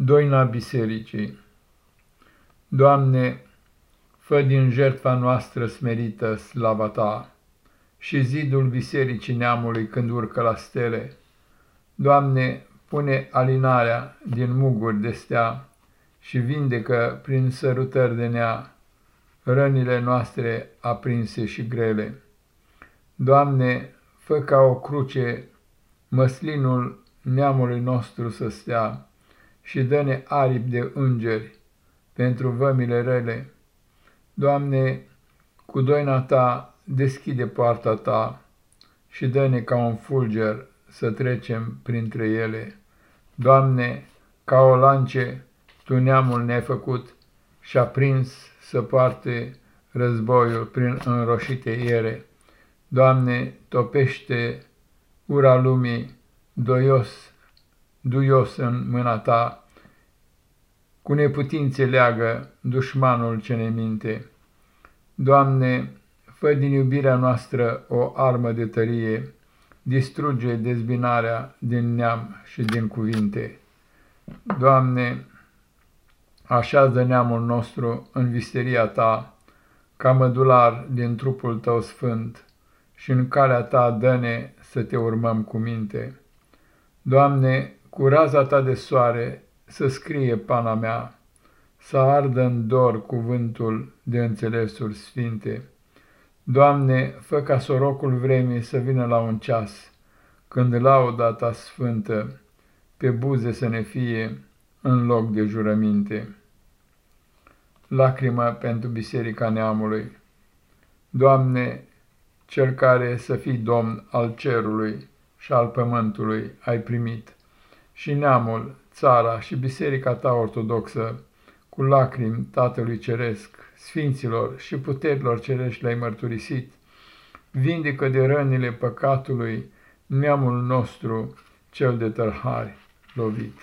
Doina Bisericii Doamne, fă din jertfa noastră smerită slava Ta și zidul Bisericii neamului când urcă la stele. Doamne, pune alinarea din muguri de stea și vindecă prin sărutări de nea rănile noastre aprinse și grele. Doamne, fă ca o cruce măslinul neamului nostru să stea, și dă-ne aripi de îngeri pentru vămile rele. Doamne, cu doina Ta deschide poarta Ta și dă-ne ca un fulger să trecem printre ele. Doamne, ca o lance, Tu neamul ne-ai făcut și-a prins să poarte războiul prin înroșite iere. Doamne, topește ura lumii, doios duios în mâna ta, cu neputințe leagă dușmanul ce ne minte. Doamne, fă din iubirea noastră o armă de tărie, distruge dezbinarea din neam și din cuvinte. Doamne, așează neamul nostru în visteria Ta, ca mădular din trupul Tău sfânt, și în calea Ta dă să Te urmăm cu minte. Doamne, cu raza ta de soare să scrie pana mea, să ardă în dor cuvântul de înțelesuri sfinte. Doamne, fă ca sorocul vremii să vină la un ceas, când lauda ta sfântă pe buze să ne fie în loc de jurăminte. Lacrimă pentru Biserica Neamului Doamne, cel care să fii Domn al cerului și al pământului ai primit, și neamul, țara și biserica ta ortodoxă, cu lacrimi Tatălui Ceresc, Sfinților și puterilor cerești le-ai mărturisit, vindecă de rănile păcatului neamul nostru cel de tărhari lovit.